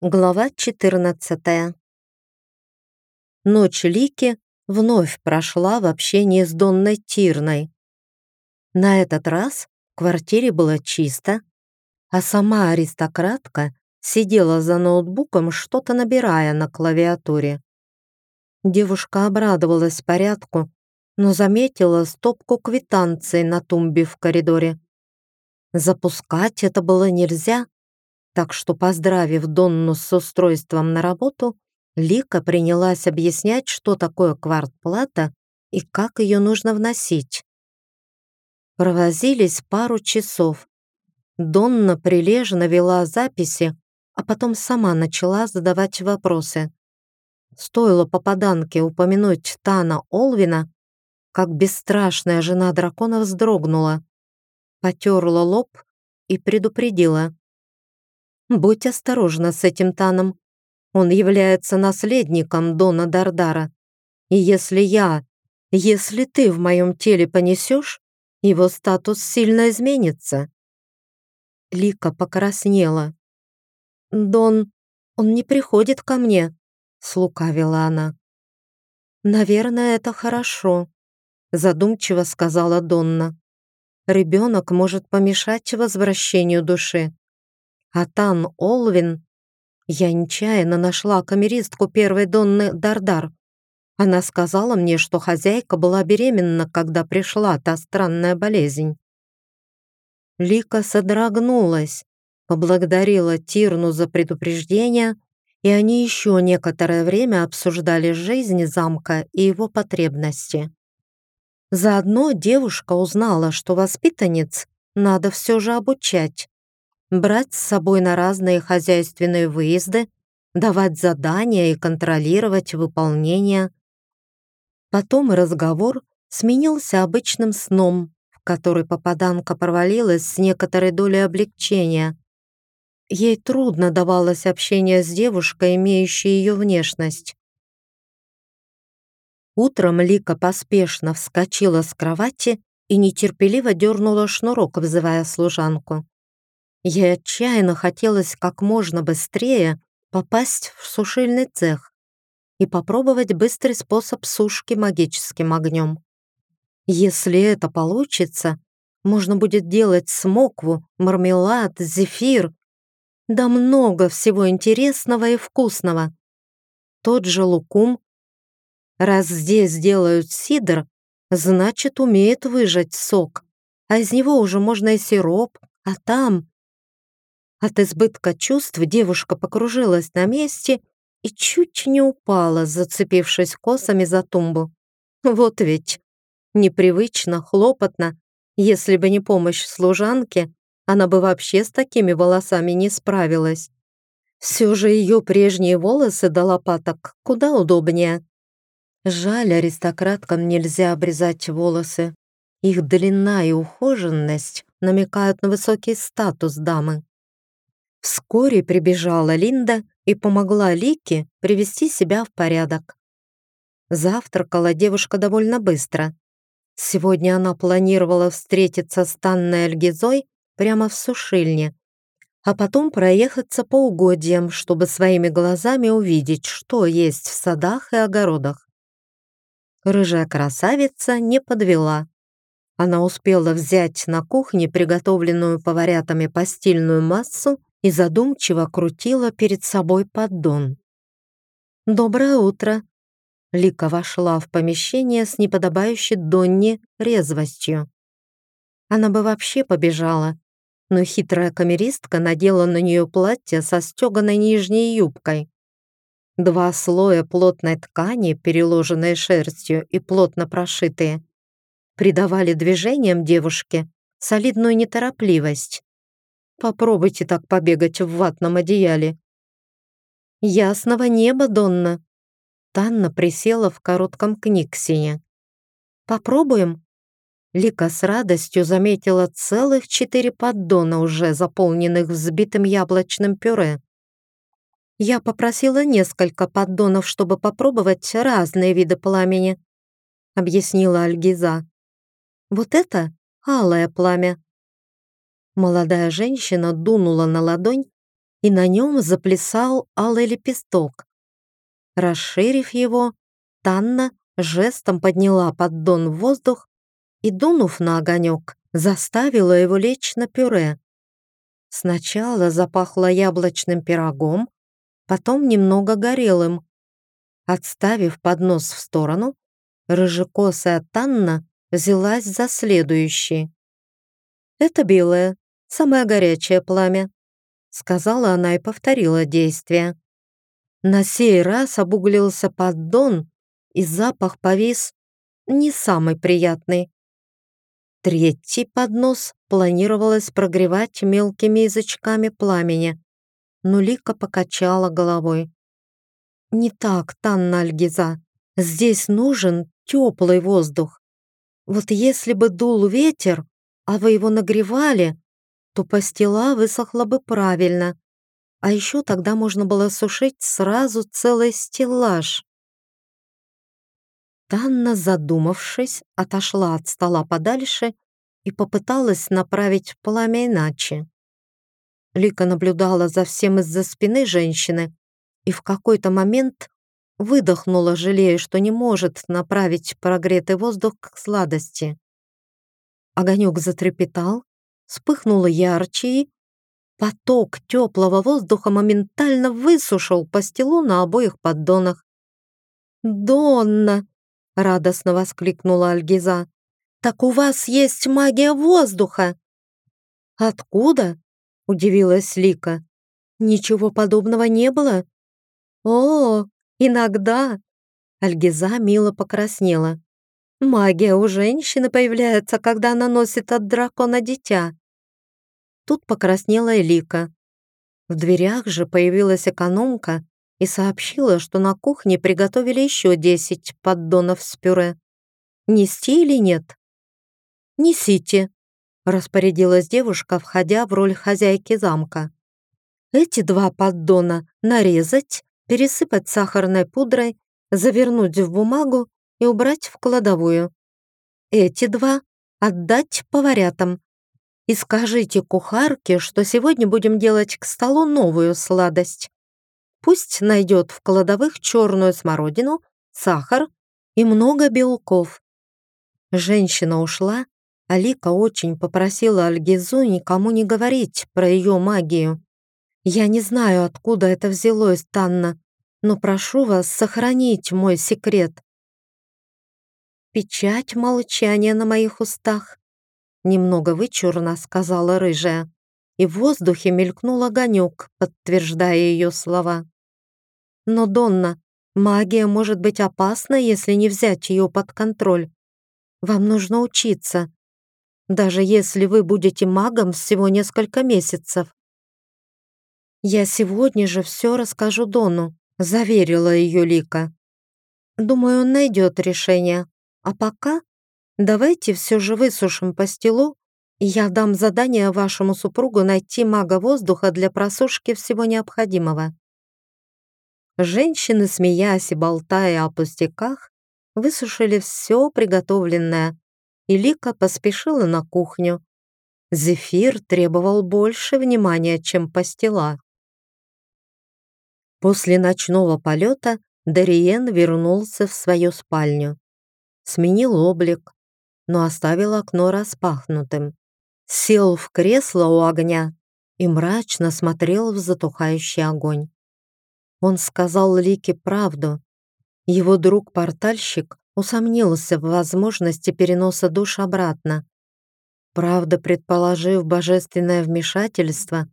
Глава 14 Ночь Лики вновь прошла в общении с Донной Тирной. На этот раз в квартире было чисто, а сама аристократка сидела за ноутбуком, что-то набирая на клавиатуре. Девушка обрадовалась порядку, но заметила стопку квитанций на тумбе в коридоре. Запускать это было нельзя, так что, поздравив Донну с устройством на работу, Лика принялась объяснять, что такое квартплата и как ее нужно вносить. Провозились пару часов. Донна прилежно вела записи, а потом сама начала задавать вопросы. Стоило попаданке упомянуть Тана Олвина, как бесстрашная жена дракона вздрогнула, потерла лоб и предупредила. Будь осторожна с этим Таном. Он является наследником Дона Дардара. И если я, если ты в моем теле понесешь, его статус сильно изменится. Лика покраснела. «Дон, он не приходит ко мне», — слукавила она. «Наверное, это хорошо», — задумчиво сказала Донна. «Ребенок может помешать возвращению души. А Тан Олвин... Я нечаянно нашла камеристку первой Донны Дардар. Она сказала мне, что хозяйка была беременна, когда пришла та странная болезнь. Лика содрогнулась, поблагодарила Тирну за предупреждение, и они еще некоторое время обсуждали жизнь замка и его потребности. Заодно девушка узнала, что воспитанниц надо все же обучать, брать с собой на разные хозяйственные выезды, давать задания и контролировать выполнение. Потом разговор сменился обычным сном, в который попаданка провалилась с некоторой долей облегчения. Ей трудно давалось общение с девушкой, имеющей ее внешность. Утром Лика поспешно вскочила с кровати и нетерпеливо дернула шнурок, вызывая служанку. Ей отчаянно хотелось как можно быстрее попасть в сушильный цех и попробовать быстрый способ сушки магическим огнем. Если это получится, можно будет делать смокву, мармелад, зефир, да много всего интересного и вкусного. Тот же лукум. Раз здесь делают сидр, значит, умеет выжать сок, а из него уже можно и сироп, а там от избытка чувств девушка покружилась на месте и чуть не упала, зацепившись косами за тумбу. Вот ведь непривычно, хлопотно. Если бы не помощь служанки, она бы вообще с такими волосами не справилась. Все же ее прежние волосы до лопаток куда удобнее. Жаль, аристократкам нельзя обрезать волосы. Их длина и ухоженность намекают на высокий статус дамы. Вскоре прибежала Линда и помогла Лике привести себя в порядок. Завтракала девушка довольно быстро. Сегодня она планировала встретиться с Танной Альгизой прямо в сушильне, а потом проехаться по угодьям, чтобы своими глазами увидеть, что есть в садах и огородах. Рыжая красавица не подвела. Она успела взять на кухне приготовленную поварятами постельную массу и задумчиво крутила перед собой поддон. «Доброе утро!» Лика вошла в помещение с неподобающей Донне резвостью. Она бы вообще побежала, но хитрая камеристка надела на нее платье со стеганой нижней юбкой. Два слоя плотной ткани, переложенные шерстью и плотно прошитые, придавали движениям девушке солидную неторопливость. Попробуйте так побегать в ватном одеяле. Ясного неба, Донна. Танна присела в коротком книгсине. Попробуем? Лика с радостью заметила целых четыре поддона, уже заполненных взбитым яблочным пюре. Я попросила несколько поддонов, чтобы попробовать разные виды пламени, объяснила Альгиза. Вот это алое пламя, Молодая женщина дунула на ладонь, и на нем заплясал алый лепесток. Расширив его, Танна жестом подняла поддон в воздух и, дунув на огонек, заставила его лечь на пюре. Сначала запахло яблочным пирогом, потом немного горелым. Отставив поднос в сторону, рыжекосая Танна взялась за следующий. «Это белое, самое горячее пламя», сказала она и повторила действие. На сей раз обуглился поддон, и запах повис не самый приятный. Третий поднос планировалось прогревать мелкими язычками пламени, но Лика покачала головой. «Не так, Танна Альгиза. Здесь нужен теплый воздух. Вот если бы дул ветер, а вы его нагревали, то пастила высохла бы правильно. А еще тогда можно было сушить сразу целый стеллаж. Танна, задумавшись, отошла от стола подальше и попыталась направить пламя иначе. Лика наблюдала за всем из-за спины женщины и в какой-то момент выдохнула, жалея, что не может направить прогретый воздух к сладости. Огонек затрепетал, вспыхнул ярче и Поток теплого воздуха моментально высушил пастилу на обоих поддонах. «Донна!» — радостно воскликнула Альгиза. «Так у вас есть магия воздуха!» «Откуда?» — удивилась Лика. «Ничего подобного не было?» «О, иногда!» Альгиза мило покраснела. «Магия у женщины появляется, когда она носит от дракона дитя. Тут покраснела Элика. В дверях же появилась экономка и сообщила, что на кухне приготовили еще десять поддонов с пюре. Нести или нет? «Несите», — распорядилась девушка, входя в роль хозяйки замка. «Эти два поддона нарезать, пересыпать сахарной пудрой, завернуть в бумагу и убрать в кладовую. Эти два отдать поварятам, и скажите кухарке, что сегодня будем делать к столу новую сладость. Пусть найдет в кладовых черную смородину, сахар и много белков. Женщина ушла, Алика очень попросила Альгизу никому не говорить про ее магию. Я не знаю, откуда это взялось, Танна, но прошу вас сохранить мой секрет. Печать молчания на моих устах. Немного вычурно сказала рыжая, и в воздухе мелькнул огонек, подтверждая ее слова. Но, Донна, магия может быть опасна, если не взять ее под контроль. Вам нужно учиться, даже если вы будете магом всего несколько месяцев. «Я сегодня же все расскажу Дону», — заверила ее Лика. «Думаю, он найдет решение. А пока Давайте все же высушим пастилу, я дам задание вашему супругу найти мага воздуха для просушки всего необходимого». Женщины, смеясь и болтая о пустяках, высушили все приготовленное, и Лика поспешила на кухню. Зефир требовал больше внимания, чем пастила. После ночного полета Дариен вернулся в свою спальню. Сменил облик, но оставил окно распахнутым. Сел в кресло у огня и мрачно смотрел в затухающий огонь. Он сказал Лике правду. Его друг-портальщик усомнился в возможности переноса душ обратно. Правда, предположив божественное вмешательство,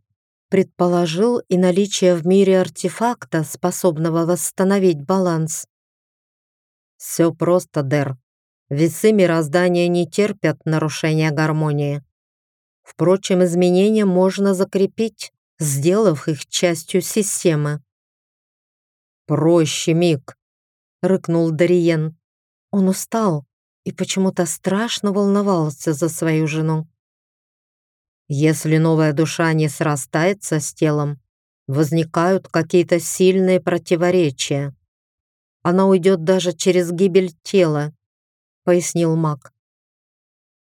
предположил и наличие в мире артефакта, способного восстановить баланс. «Все просто, Дэр», Весы мироздания не терпят нарушения гармонии. Впрочем, изменения можно закрепить, сделав их частью системы. «Проще, Мик!» — рыкнул Дариен. Он устал и почему-то страшно волновался за свою жену. Если новая душа не срастается с телом, возникают какие-то сильные противоречия. Она уйдет даже через гибель тела, пояснил маг.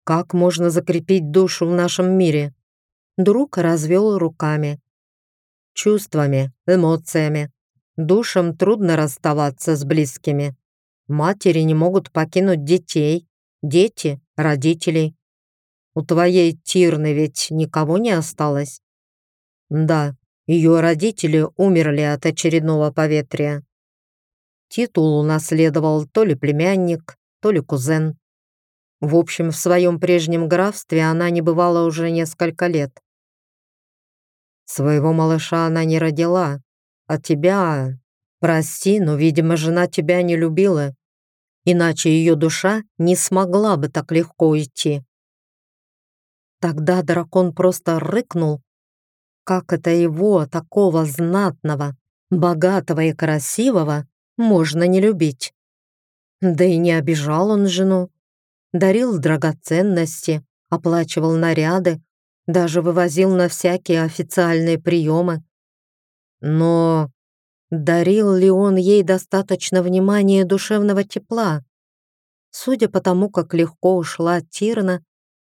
«Как можно закрепить душу в нашем мире?» Друг развел руками. чувствами, эмоциями. Душам трудно расставаться с близкими. Матери не могут покинуть детей, дети — родителей. У твоей Тирны ведь никого не осталось? Да, ее родители умерли от очередного поветрия. Титул унаследовал то ли племянник, то ли кузен. В общем, в своем прежнем графстве она не бывала уже несколько лет. Своего малыша она не родила, а тебя... Прости, но, видимо, жена тебя не любила, иначе ее душа не смогла бы так легко уйти. Тогда дракон просто рыкнул, как это его, такого знатного, богатого и красивого, можно не любить. Да и не обижал он жену, дарил драгоценности, оплачивал наряды, даже вывозил на всякие официальные приемы. Но дарил ли он ей достаточно внимания и душевного тепла? Судя по тому, как легко ушла Тирна,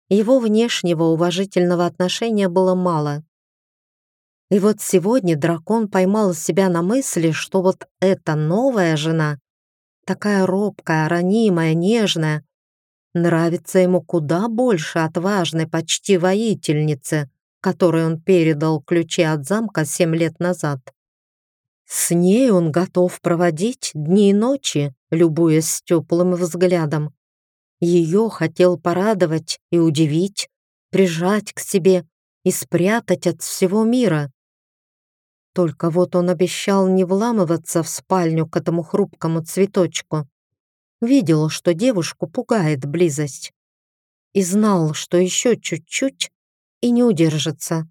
его внешнего уважительного отношения было мало. И вот сегодня дракон поймал себя на мысли, что вот эта новая жена, такая робкая, ранимая, нежная, нравится ему куда больше отважной почти воительницы, которой он передал ключи от замка семь лет назад. С ней он готов проводить дни и ночи, любуясь теплым взглядом. Ее хотел порадовать и удивить, прижать к себе и спрятать от всего мира. Только вот он обещал не вламываться в спальню к этому хрупкому цветочку, Видел, что девушку пугает близость. И знал, что еще чуть-чуть и не удержится.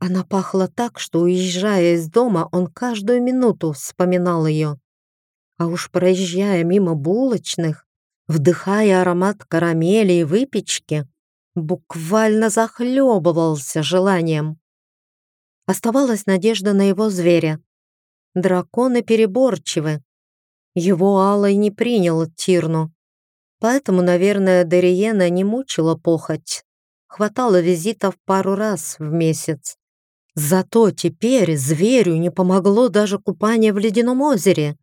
Она пахла так, что, уезжая из дома, он каждую минуту вспоминал ее. А уж проезжая мимо булочных, вдыхая аромат карамели и выпечки, буквально захлебывался желанием. Оставалась надежда на его зверя. Драконы переборчивы, его Алой не принял Тирну. Поэтому, наверное, Дериена не мучила похоть. Хватало визитов пару раз в месяц. Зато теперь зверю не помогло даже купание в ледяном озере.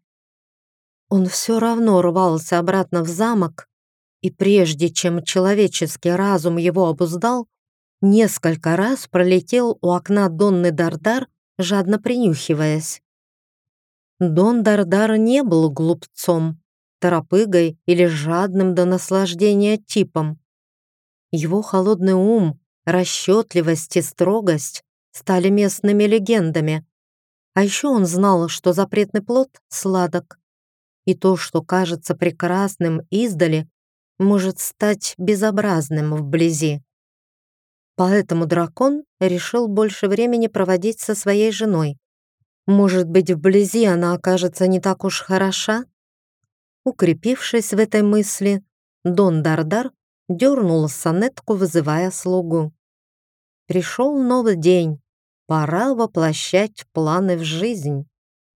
Он все равно рвался обратно в замок, и прежде чем человеческий разум его обуздал, несколько раз пролетел у окна Донны Дардар, жадно принюхиваясь. Дон Дардар не был глупцом, торопыгой или жадным до наслаждения типом. Его холодный ум, расчетливость и строгость стали местными легендами. А еще он знал, что запретный плод сладок. И то, что кажется прекрасным издали, может стать безобразным вблизи. Поэтому дракон решил больше времени проводить со своей женой. Может быть, вблизи она окажется не так уж хороша? Укрепившись в этой мысли, Дон Дардар дернул сонетку, вызывая слугу. Пришел новый день, пора воплощать планы в жизнь.